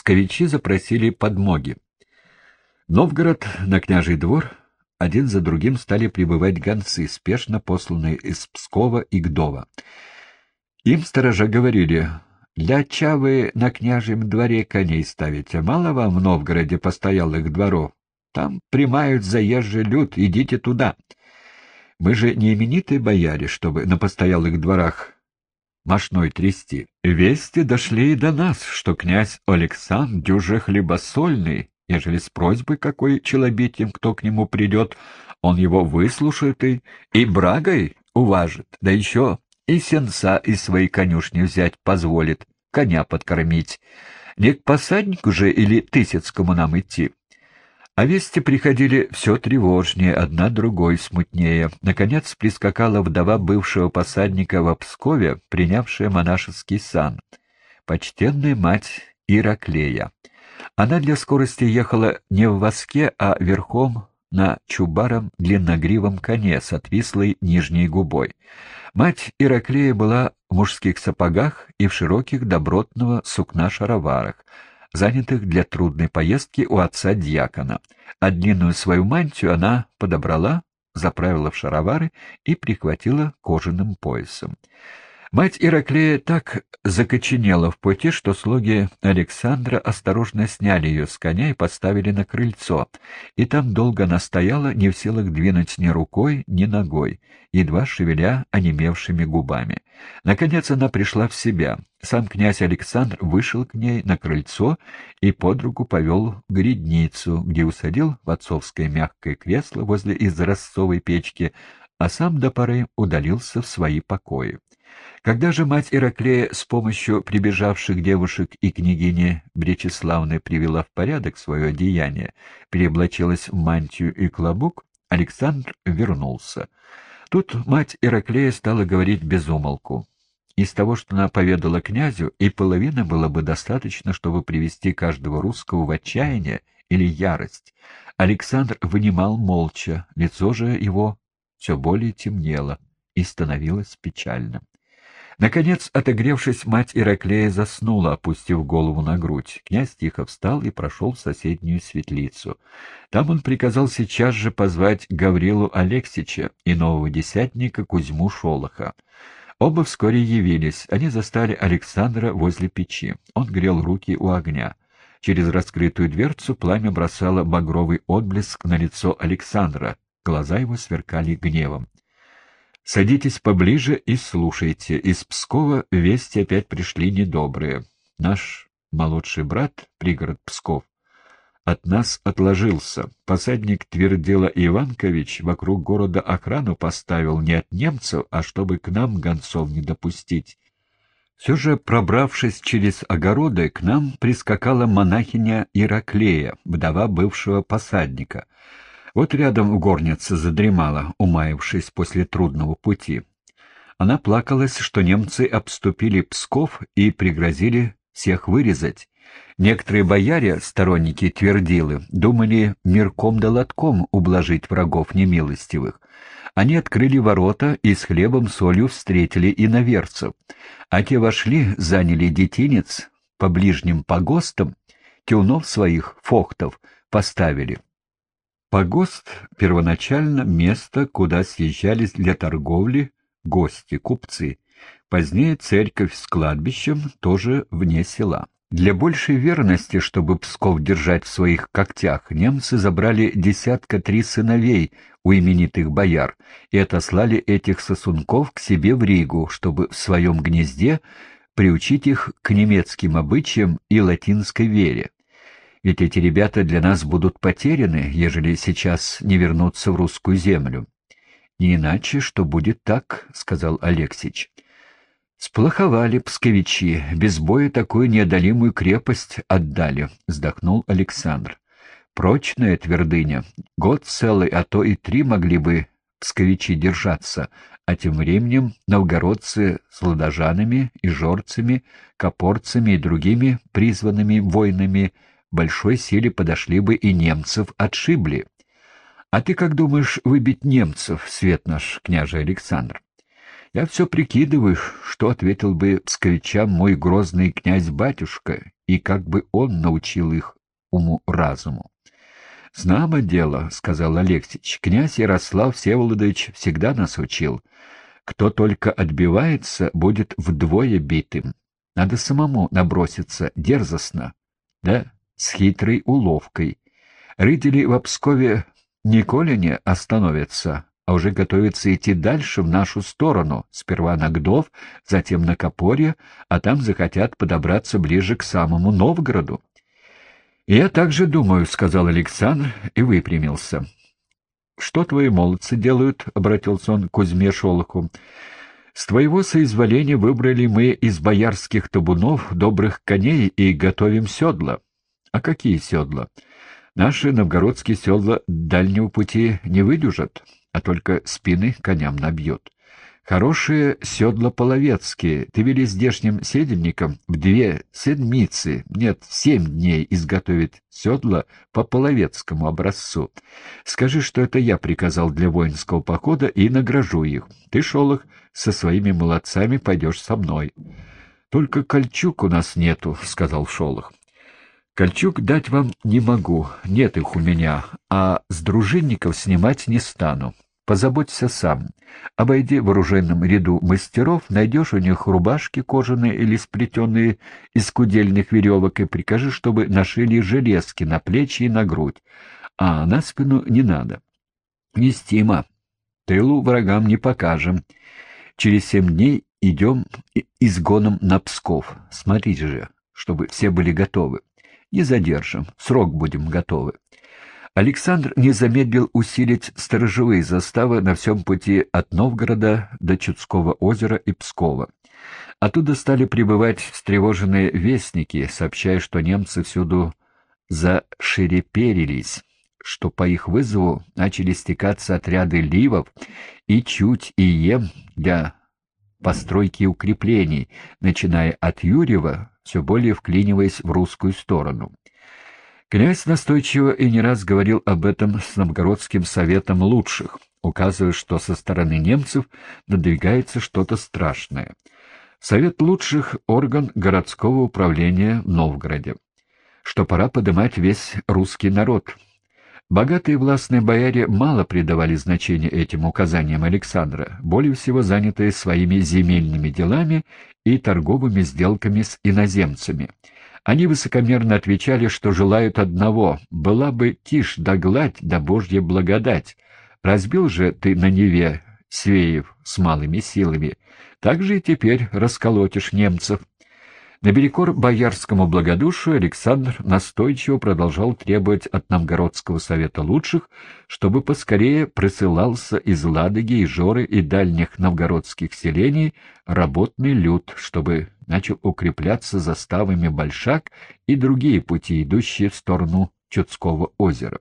псковичи запросили подмоги. Новгород на княжий двор один за другим стали прибывать гонцы, спешно посланные из Пскова и Гдова. Им сторожа говорили, «Для чавы на княжьем дворе коней ставите, мало вам в Новгороде постоялых дворов? Там примают заезжий люд, идите туда». Мы же не именитые бояре, чтобы на постоялых дворах мошной трясти. Вести дошли и до нас, что князь Александр дюже хлебосольный, ежели с просьбой какой челобитим, кто к нему придет, он его выслушает и, и брагой уважит, да еще и сенца из своей конюшни взять позволит, коня подкормить. Не к посаднику же или Тысяцкому нам идти, а вести приходили все тревожнее, одна другой смутнее. Наконец прискакала вдова бывшего посадника в Пскове, принявшая монашеский сан. Почтенная мать Ираклея. Она для скорости ехала не в воске, а верхом на чубаром длинногривом коне с отвислой нижней губой. Мать Ираклея была в мужских сапогах и в широких добротного сукна шароварах, занятых для трудной поездки у отца дьякона, а длинную свою мантию она подобрала, заправила в шаровары и прихватила кожаным поясом. Мать Ираклея так закоченела в пути, что слуги Александра осторожно сняли ее с коня и поставили на крыльцо, и там долго она стояла, не в силах двинуть ни рукой, ни ногой, едва шевеля онемевшими губами. Наконец она пришла в себя. Сам князь Александр вышел к ней на крыльцо и под руку повел в гридницу, где усадил в отцовское мягкое кресло возле изразцовой печки, а сам до поры удалился в свои покои. Когда же мать Ираклея с помощью прибежавших девушек и княгини Бречеславны привела в порядок свое одеяние, переоблачилась в мантию и клобук, Александр вернулся. Тут мать Ираклея стала говорить без умолку. Из того, что она поведала князю, и половины было бы достаточно, чтобы привести каждого русского в отчаяние или ярость. Александр вынимал молча, лицо же его все более темнело и становилось печальным. Наконец, отогревшись, мать Ираклея заснула, опустив голову на грудь. Князь тихо встал и прошел в соседнюю светлицу. Там он приказал сейчас же позвать Гаврилу Алексича и нового десятника Кузьму Шолоха. Оба вскоре явились. Они застали Александра возле печи. Он грел руки у огня. Через раскрытую дверцу пламя бросало багровый отблеск на лицо Александра. Глаза его сверкали гневом. Садитесь поближе и слушайте. Из Пскова вести опять пришли недобрые. Наш молодший брат, пригород Псков, от нас отложился. Посадник Твердила Иванкович вокруг города охрану поставил не от немцев, а чтобы к нам гонцов не допустить. Все же, пробравшись через огороды, к нам прискакала монахиня Ираклея, вдова бывшего посадника — вот рядом в горнице задремала, умаившись после трудного пути. Она плакалась, что немцы обступили Псков и пригрозили всех вырезать. Некоторые бояре, сторонники Твердилы, думали мирком да лотком ублажить врагов немилостивых. Они открыли ворота и с хлебом солью встретили иноверцев, а те вошли, заняли детинец, по ближним погостам, тюнов своих, фохтов, поставили. Погост — первоначально место, куда съезжались для торговли гости, купцы. Позднее церковь с кладбищем тоже вне села. Для большей верности, чтобы Псков держать в своих когтях, немцы забрали десятка три сыновей у именитых бояр и отослали этих сосунков к себе в Ригу, чтобы в своем гнезде приучить их к немецким обычаям и латинской вере ведь эти ребята для нас будут потеряны, ежели сейчас не вернутся в русскую землю. — Не иначе, что будет так, — сказал Алексич. — Сплоховали псковичи, без боя такую неодолимую крепость отдали, — вздохнул Александр. Прочная твердыня, год целый, а то и три могли бы псковичи держаться, а тем временем новгородцы с ладожанами и жорцами, копорцами и другими призванными воинами — большой силе подошли бы и немцев отшибли. А ты как думаешь выбить немцев, свет наш, княже Александр? Я все прикидываю, что ответил бы псковичам мой грозный князь-батюшка, и как бы он научил их уму-разуму. — Знамо дело, — сказал Алексич, — князь Ярослав Всеволодович всегда нас учил. Кто только отбивается, будет вдвое битым. Надо самому наброситься дерзостно, да с хитрой уловкой. Рыдели в Пскове николи не остановятся, а уже готовятся идти дальше в нашу сторону, сперва на Гдов, затем на Копорье, а там захотят подобраться ближе к самому Новгороду. «Я также думаю», — сказал Александр и выпрямился. «Что твои молодцы делают?» — обратился он к Кузьме Шолоху. «С твоего соизволения выбрали мы из боярских табунов добрых коней и готовим седла». «А какие седла?» «Наши новгородские седла дальнего пути не выдержат, а только спины коням набьют. Хорошие седла половецкие. Ты вели здешним седельникам в две седмицы, нет, семь дней изготовить седла по половецкому образцу. Скажи, что это я приказал для воинского похода и награжу их. Ты, Шолох, со своими молодцами пойдешь со мной. — Только кольчуг у нас нету, — сказал Шолох. — Кольчуг дать вам не могу, нет их у меня, а с дружинников снимать не стану. Позаботься сам. Обойди в оружейном ряду мастеров, найдешь у них рубашки кожаные или сплетенные из кудельных веревок и прикажи, чтобы нашили железки на плечи и на грудь, а на спину не надо. Нестимо. Тылу врагам не покажем. Через семь дней идем изгоном на Псков. Смотрите же, чтобы все были готовы. Не задержим, срок будем готовы. Александр не замедлил усилить сторожевые заставы на всем пути от Новгорода до Чудского озера и Пскова. Оттуда стали прибывать встревоженные вестники, сообщая, что немцы всюду заширеперились, что по их вызову начали стекаться отряды ливов и чуть и ем для постройки укреплений, начиная от Юрьева, все более вклиниваясь в русскую сторону. Князь настойчиво и не раз говорил об этом с Новгородским советом лучших, указывая, что со стороны немцев надвигается что-то страшное. Совет лучших — орган городского управления в Новгороде. Что пора поднимать весь русский народ. Богатые властные бояре мало придавали значения этим указаниям Александра, более всего занятые своими земельными делами и торговыми сделками с иноземцами — они высокомерно отвечали, что желают одного — была бы тишь да гладь да божья благодать. Разбил же ты на Неве Свеев с малыми силами, так же и теперь расколотишь немцев. Наперекор боярскому благодушию Александр настойчиво продолжал требовать от Новгородского совета лучших, чтобы поскорее присылался из Ладоги, Жоры и дальних новгородских селений работный люд, чтобы начал укрепляться заставами Большак и другие пути, идущие в сторону Чудского озера.